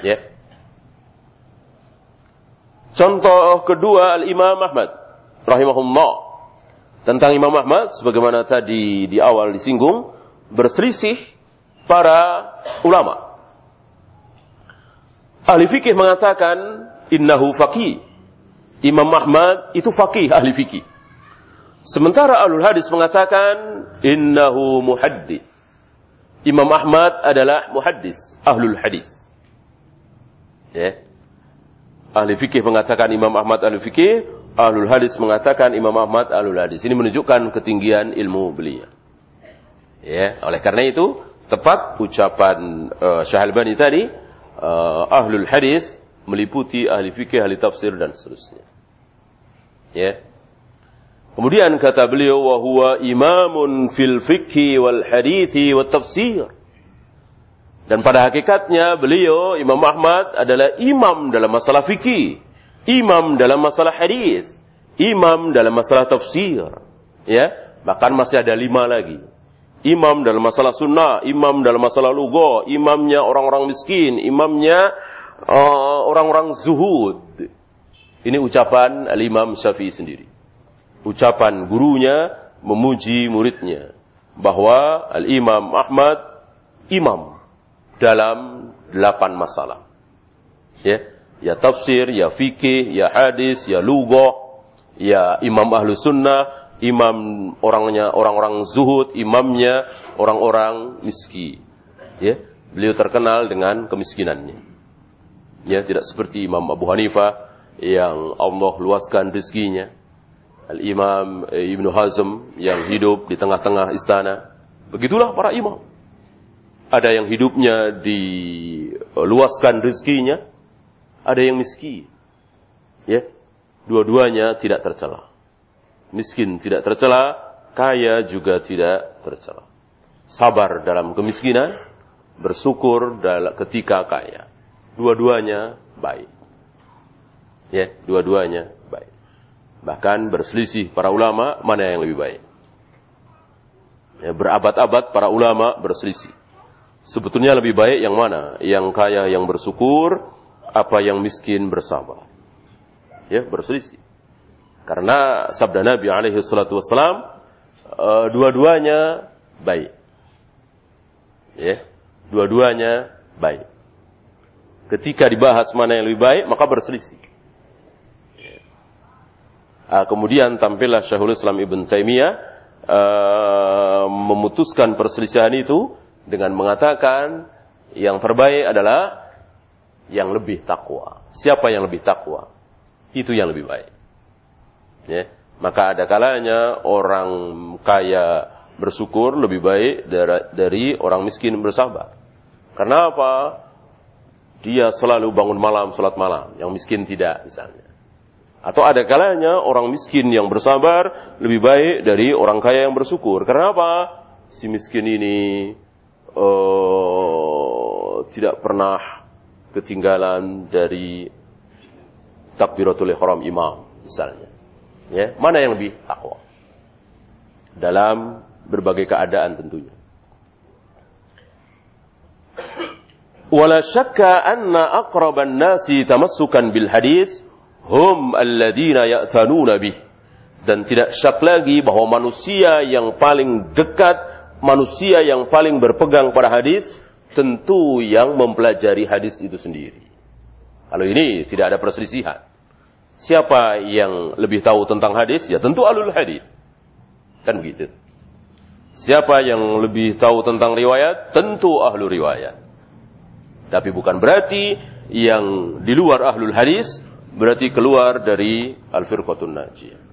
Ya. Contoh kedua Al-Imam Ahmad rahimahullah tentang Imam Ahmad sebagaimana tadi di awal disinggung berselisih para ulama. Ahli fikih mengatakan innahu faqih. Imam Ahmad itu faqih ahli fikih. Sementara Ahlul Hadis mengatakan innahu muhaddis. Imam Ahmad adalah muhaddis, ahlul hadis. Ya. Ahli fikih mengatakan Imam Ahmad ahli fikih, ahlul hadis mengatakan Imam Ahmad ahlul hadis. Ini menunjukkan ketinggian ilmu beliau. Ya, oleh karena itu tepat ucapan uh, Syahalbani tadi uh, ahlul hadis meliputi ahli fikih, ahli tafsir dan seterusnya. Ya. Kemudian kata beliau wa huwa imamun fil fikhi wal hadithi wat tafsir. Dan pada hakikatnya beliau Imam Ahmad adalah imam dalam masalah fikih, imam dalam masalah hadis, imam dalam masalah tafsir. Ya, bahkan masih ada lima lagi. Imam dalam masalah sunnah, imam dalam masalah lugo, imamnya orang-orang miskin, imamnya uh, orang-orang uh, zuhud. Ini ucapan Al-Imam Syafi'i sendiri ucapan gurunya memuji muridnya bahwa Al-Imam Ahmad imam dalam delapan masalah. Ya, ya tafsir, ya fikih, ya hadis, ya lugoh, ya imam ahlu sunnah, imam orangnya orang-orang zuhud, imamnya orang-orang miskin. Ya, beliau terkenal dengan kemiskinannya. Ya, tidak seperti Imam Abu Hanifah yang Allah luaskan rezekinya Al-Imam eh, Ibn Hazm yang hidup di tengah-tengah istana. Begitulah para imam. Ada yang hidupnya diluaskan rezekinya, ada yang miskin. Ya, dua-duanya tidak tercela. Miskin tidak tercela, kaya juga tidak tercela. Sabar dalam kemiskinan, bersyukur dalam ketika kaya. Dua-duanya baik. Ya, dua-duanya baik. Bahkan berselisih para ulama mana yang lebih baik. Ya, berabad-abad para ulama berselisih. Sebetulnya lebih baik yang mana? Yang kaya yang bersyukur, apa yang miskin bersabar. Ya, berselisih. Karena sabda Nabi alaihi salatu wassalam, uh, dua-duanya baik. Ya, dua-duanya baik. Ketika dibahas mana yang lebih baik, maka berselisih. Uh, kemudian tampillah Syekhul Islam Ibn Taimiyah uh, memutuskan perselisihan itu dengan mengatakan yang terbaik adalah yang lebih takwa. Siapa yang lebih takwa? Itu yang lebih baik. Ya. Maka ada kalanya orang kaya bersyukur lebih baik dari orang miskin bersabar. Karena apa? Dia selalu bangun malam, sholat malam. Yang miskin tidak misalnya. Atau ada kalanya orang miskin yang bersabar lebih baik dari orang kaya yang bersyukur. Karena apa? Si miskin ini uh, tidak pernah ketinggalan dari takbiratul ihram imam misalnya. Ya, mana yang lebih takwa? Dalam berbagai keadaan tentunya. Wala syakka anna aqraban nasi tamassukan bil hadis hum alladzina ya'tanuna bih dan tidak syak lagi bahwa manusia yang paling dekat manusia yang paling berpegang pada hadis tentu yang mempelajari hadis itu sendiri. Kalau ini tidak ada perselisihan. Siapa yang lebih tahu tentang hadis? Ya tentu alul hadis. Kan begitu. Siapa yang lebih tahu tentang riwayat? Tentu ahlu riwayat. Tapi bukan berarti yang di luar ahlul hadis berarti keluar dari al-firqatun najiyah.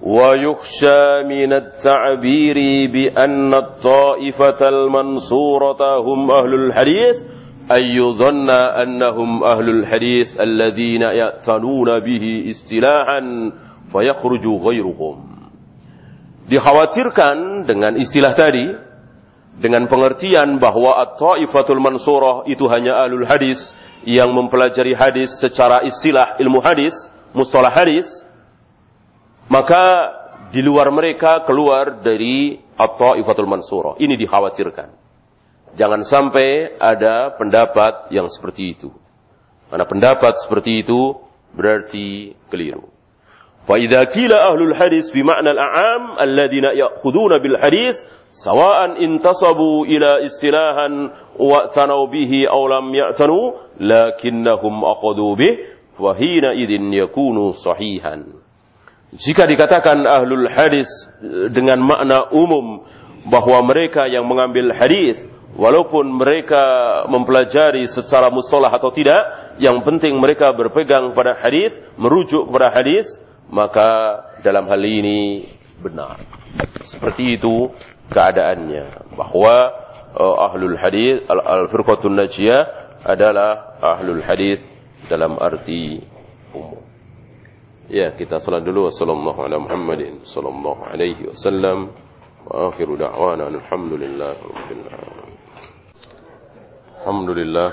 Min at-ta'biri bi anna at-ta'ifata al-mansurata hum ahlul hadis أن يظن أنهم أهل الحديث الذين يأتنون به استلاحا فيخرج غيرهم dikhawatirkan dengan istilah tadi dengan pengertian bahwa at-taifatul mansurah itu hanya ahlul hadis yang mempelajari hadis secara istilah ilmu hadis, mustalah hadis, maka di luar mereka keluar dari at-taifatul mansurah. Ini dikhawatirkan. Jangan sampai ada pendapat yang seperti itu. Karena pendapat seperti itu berarti keliru. فإذا كيل أهل الحديث بمعنى الأعام الذين يأخذون بالحديث سواء انتصبوا إلى استلاها واعتنوا به أو لم يعتنوا لكنهم أخذوا به فحينئذ يكون صحيحا Jika dikatakan ahlul hadis dengan makna umum bahwa mereka yang mengambil hadis walaupun mereka mempelajari secara mustalah atau tidak, yang penting mereka berpegang pada hadis, merujuk kepada hadis, maka dalam hal ini benar. Seperti itu keadaannya bahwa uh, ahlul hadis al-firqatun najiyah adalah ahlul hadis dalam arti umum. Ya, kita salat dulu. Wassalamualaikum alaihi wasallam. Wa akhiru da'wana alhamdulillah. Alhamdulillah.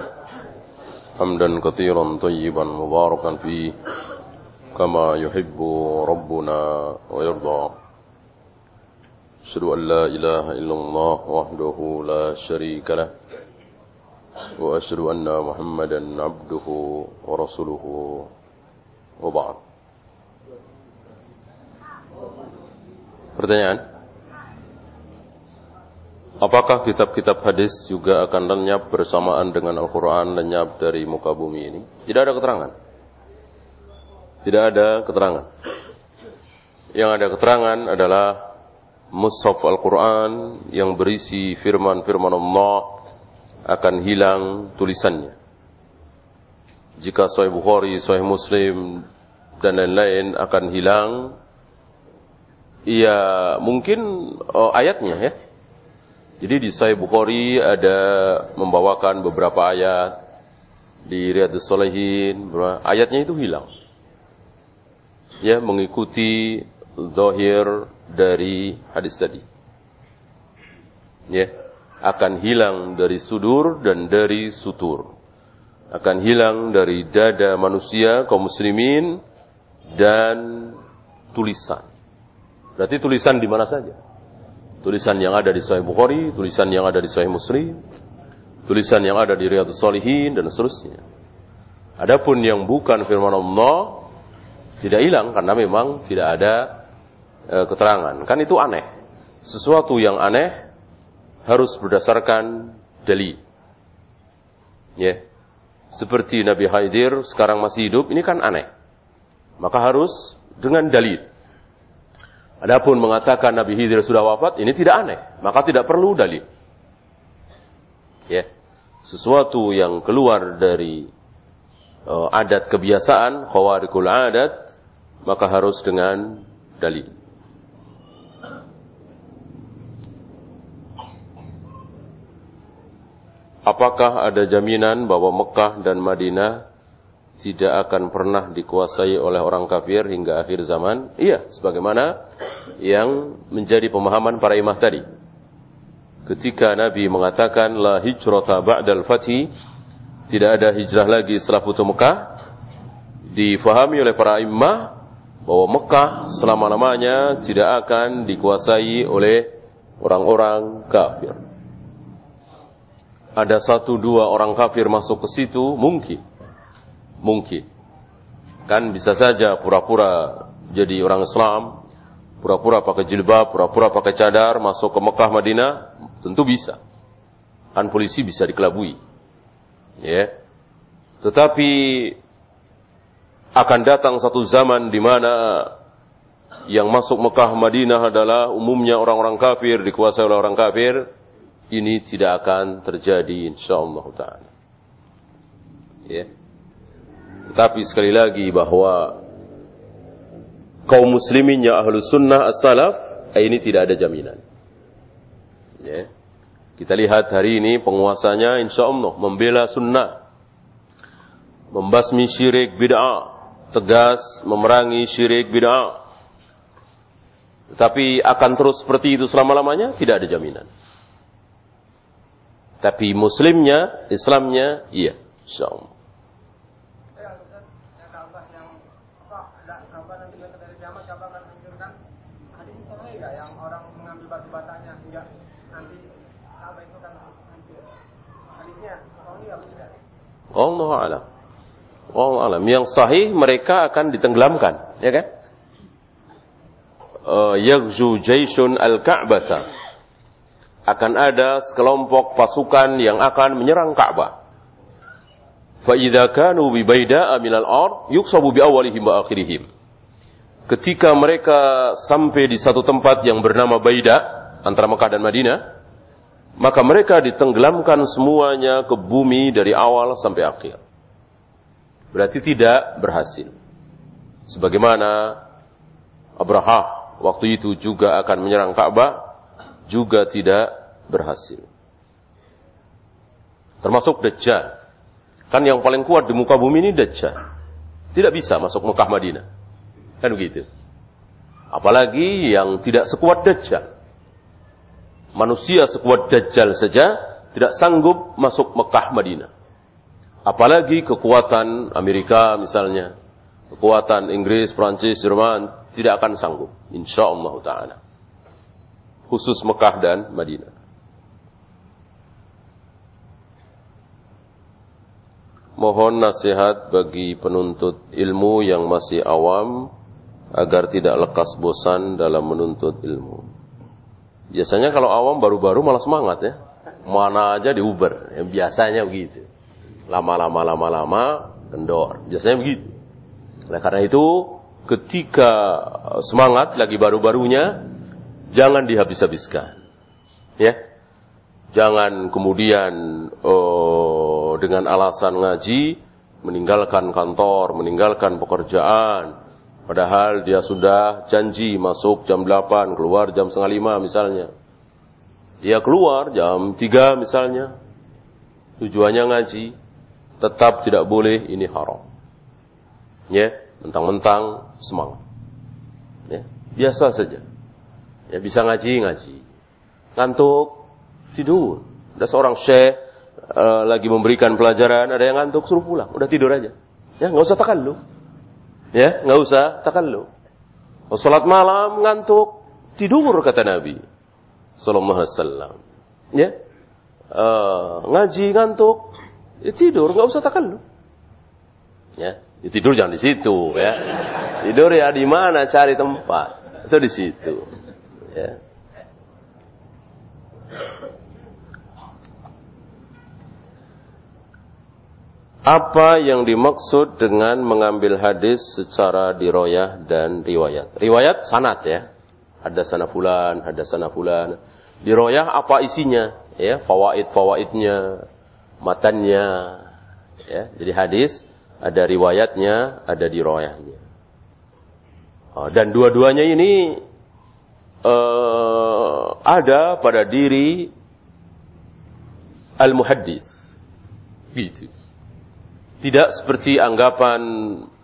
Hamdan kathiran tayyiban mubarakan fi kama yuhibbu rabbuna wa yarda. Asyhadu an la ilaha illallah wahdahu la syarika lah. وأشهد أن محمدا عبده ورسوله وبعد Pertanyaan Apakah kitab-kitab hadis juga akan lenyap bersamaan dengan Al-Quran lenyap dari muka bumi ini? Tidak ada keterangan. Tidak ada keterangan. Yang ada keterangan adalah Mushaf Al-Quran yang berisi firman-firman Allah akan hilang tulisannya. Jika Sahih Bukhari, Sahih Muslim, dan lain-lain akan hilang, ya mungkin oh, ayatnya ya. Jadi di Sahih Bukhari ada membawakan beberapa ayat, di Riyadus Salihin, ayatnya itu hilang ya mengikuti zahir dari hadis tadi. Ya, akan hilang dari sudur dan dari sutur. Akan hilang dari dada manusia kaum muslimin dan tulisan. Berarti tulisan di mana saja? Tulisan yang ada di Sahih Bukhari, tulisan yang ada di Sahih Muslim, tulisan yang ada di Riyadhus Shalihin dan seterusnya. Adapun yang bukan firman Allah, tidak hilang karena memang tidak ada e, keterangan. Kan itu aneh. Sesuatu yang aneh harus berdasarkan dalil. Ya. Seperti Nabi Haidir sekarang masih hidup, ini kan aneh. Maka harus dengan dalil. Adapun mengatakan Nabi Khidir sudah wafat, ini tidak aneh. Maka tidak perlu dalil. Ya. Sesuatu yang keluar dari uh, adat kebiasaan, khawarikul adat, maka harus dengan dalil. Apakah ada jaminan bahwa Mekah dan Madinah tidak akan pernah dikuasai oleh orang kafir hingga akhir zaman? Iya, sebagaimana yang menjadi pemahaman para imam tadi. Ketika Nabi mengatakan la hijrata ba'dal fathi, tidak ada hijrah lagi setelah Futuh Mekah difahami oleh para imam bahwa Mekah selama-lamanya tidak akan dikuasai oleh orang-orang kafir. Ada satu dua orang kafir masuk ke situ mungkin, mungkin. Kan bisa saja pura-pura jadi orang Islam, pura-pura pakai jilbab, pura-pura pakai cadar, masuk ke Mekah Madinah, tentu bisa. Kan polisi bisa dikelabui. Ya. Tetapi akan datang satu zaman di mana yang masuk Mekah Madinah adalah umumnya orang-orang kafir dikuasai oleh orang kafir ini tidak akan terjadi insyaallah taala ya tapi sekali lagi bahwa kaum muslimin yang ahlu sunnah as-salaf ini tidak ada jaminan ya Kita lihat hari ini penguasanya insya Allah membela sunnah. Membasmi syirik bid'ah. Tegas memerangi syirik bid'ah. Tetapi akan terus seperti itu selama-lamanya? Tidak ada jaminan. Tapi muslimnya, Islamnya, iya. Insya Allah. Allah alam. Allah alam. Yang sahih mereka akan ditenggelamkan, ya kan? Uh, Yagzu jaisun al-Ka'bata. Akan ada sekelompok pasukan yang akan menyerang Ka'bah. Fa'idha kanu bi baida'a minal ard yuksabu bi awalihim wa akhirihim. Ketika mereka sampai di satu tempat yang bernama Baida antara Mekah dan Madinah, maka mereka ditenggelamkan semuanya ke bumi dari awal sampai akhir. Berarti tidak berhasil. Sebagaimana Abraha waktu itu juga akan menyerang Ka'bah, juga tidak berhasil. Termasuk Dajjal. Kan yang paling kuat di muka bumi ini Dajjal. Tidak bisa masuk Mekah Madinah. Kan begitu. Apalagi yang tidak sekuat Dajjal manusia sekuat Dajjal saja tidak sanggup masuk Mekah Madinah. Apalagi kekuatan Amerika misalnya, kekuatan Inggris, Prancis, Jerman tidak akan sanggup. Insya Allah Taala. Khusus Mekah dan Madinah. Mohon nasihat bagi penuntut ilmu yang masih awam agar tidak lekas bosan dalam menuntut ilmu. Biasanya kalau awam baru-baru malah semangat ya. Mana aja di Uber. Ya, biasanya begitu. Lama-lama lama-lama kendor. Biasanya begitu. Nah, karena itu ketika semangat lagi baru-barunya jangan dihabis-habiskan. Ya. Jangan kemudian oh, dengan alasan ngaji meninggalkan kantor, meninggalkan pekerjaan, Padahal dia sudah janji masuk jam 8, keluar jam setengah 5 misalnya. Dia keluar jam 3 misalnya. Tujuannya ngaji. Tetap tidak boleh ini haram. Ya, mentang-mentang semangat. Ya, biasa saja. Ya, bisa ngaji, ngaji. Ngantuk, tidur. Ada seorang syekh uh, lagi memberikan pelajaran, ada yang ngantuk, suruh pulang. Udah tidur aja. Ya, nggak usah tekan lu. Ya, nggak usah takallu. Salat malam ngantuk, tidur kata Nabi sallallahu alaihi wasallam. Ya. Uh, ngaji ngantuk, ya tidur, nggak usah takallu. Ya, ya tidur jangan di situ ya. Tidur ya di mana cari tempat. So di situ. Ya. Apa yang dimaksud dengan mengambil hadis secara diroyah dan riwayat? Riwayat sanat ya. Ada sana fulan, ada sana fulan. Diroyah apa isinya? Ya, fawaid-fawaidnya, matannya. Ya, jadi hadis ada riwayatnya, ada diroyahnya. Oh, dan dua-duanya ini uh, ada pada diri al-muhaddis. Gitu. Tidak seperti anggapan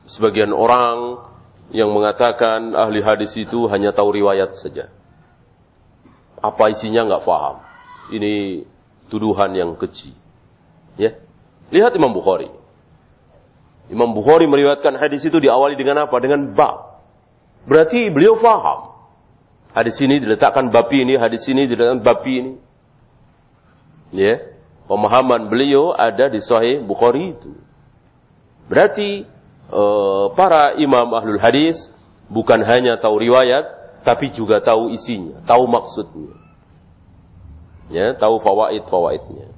sebagian orang yang mengatakan ahli hadis itu hanya tahu riwayat saja. Apa isinya nggak paham. Ini tuduhan yang keji. Ya. Lihat Imam Bukhari. Imam Bukhari meriwayatkan hadis itu diawali dengan apa? Dengan bab. Berarti beliau faham. Hadis ini diletakkan bab ini, hadis ini diletakkan bab ini. Ya. Pemahaman beliau ada di Sahih Bukhari itu. Berarti uh, para imam ahlul hadis bukan hanya tahu riwayat, tapi juga tahu isinya, tahu maksudnya. Ya, tahu fawaid-fawaidnya.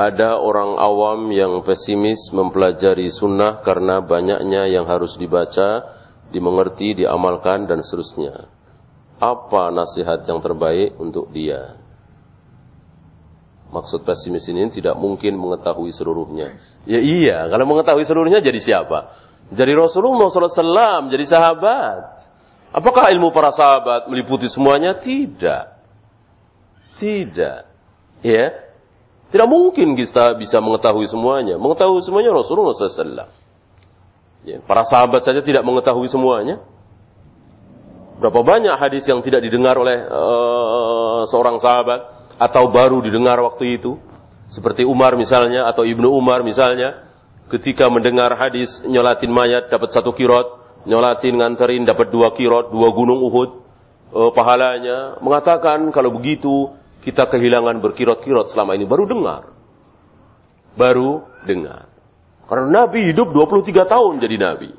Ada orang awam yang pesimis mempelajari sunnah karena banyaknya yang harus dibaca, dimengerti, diamalkan, dan seterusnya. Apa nasihat yang terbaik untuk dia? Maksud pesimis ini tidak mungkin mengetahui seluruhnya. Ya iya, kalau mengetahui seluruhnya jadi siapa? Jadi Rasulullah SAW, jadi sahabat. Apakah ilmu para sahabat meliputi semuanya? Tidak. Tidak. Ya. Tidak mungkin kita bisa mengetahui semuanya. Mengetahui semuanya Rasulullah SAW. Ya, para sahabat saja tidak mengetahui semuanya. Berapa banyak hadis yang tidak didengar oleh uh, seorang sahabat atau baru didengar waktu itu. Seperti Umar misalnya atau Ibnu Umar misalnya. Ketika mendengar hadis nyolatin mayat dapat satu kirot. Nyolatin nganterin dapat dua kirot, dua gunung Uhud. Uh, pahalanya. Mengatakan kalau begitu kita kehilangan berkirot-kirot selama ini. Baru dengar. Baru dengar. Karena Nabi hidup 23 tahun jadi Nabi.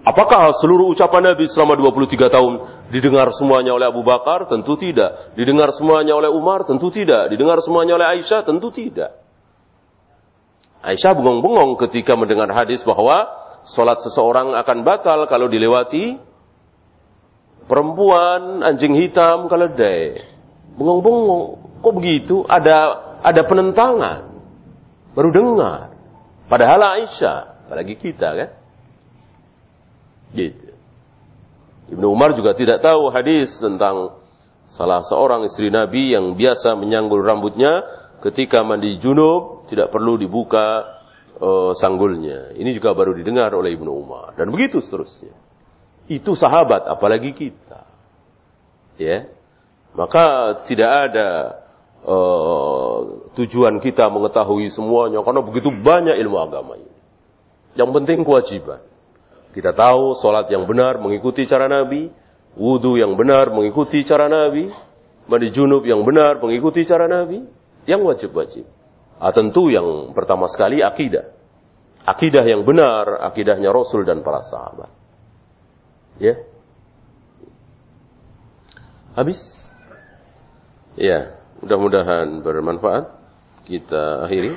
Apakah seluruh ucapan Nabi selama 23 tahun didengar semuanya oleh Abu Bakar? Tentu tidak. Didengar semuanya oleh Umar? Tentu tidak. Didengar semuanya oleh Aisyah? Tentu tidak. Aisyah bengong-bengong ketika mendengar hadis bahwa solat seseorang akan batal kalau dilewati perempuan anjing hitam keledai. Bengong-bengong. Kok begitu? Ada ada penentangan. Baru dengar. Padahal Aisyah, apalagi kita kan. Gitu. Ibnu Umar juga tidak tahu hadis tentang salah seorang istri Nabi yang biasa menyanggul rambutnya ketika mandi junub tidak perlu dibuka uh, sanggulnya. Ini juga baru didengar oleh Ibnu Umar dan begitu seterusnya. Itu sahabat apalagi kita. Ya. Maka tidak ada uh, tujuan kita mengetahui semuanya karena begitu banyak ilmu agama ini. Yang penting kewajiban. Kita tahu solat yang benar mengikuti cara Nabi, wudhu yang benar mengikuti cara Nabi, mandi junub yang benar mengikuti cara Nabi, yang wajib-wajib. Ah, tentu yang pertama sekali akidah. Akidah yang benar, akidahnya Rasul dan para sahabat. Ya. Habis? Ya, mudah-mudahan bermanfaat. Kita akhiri.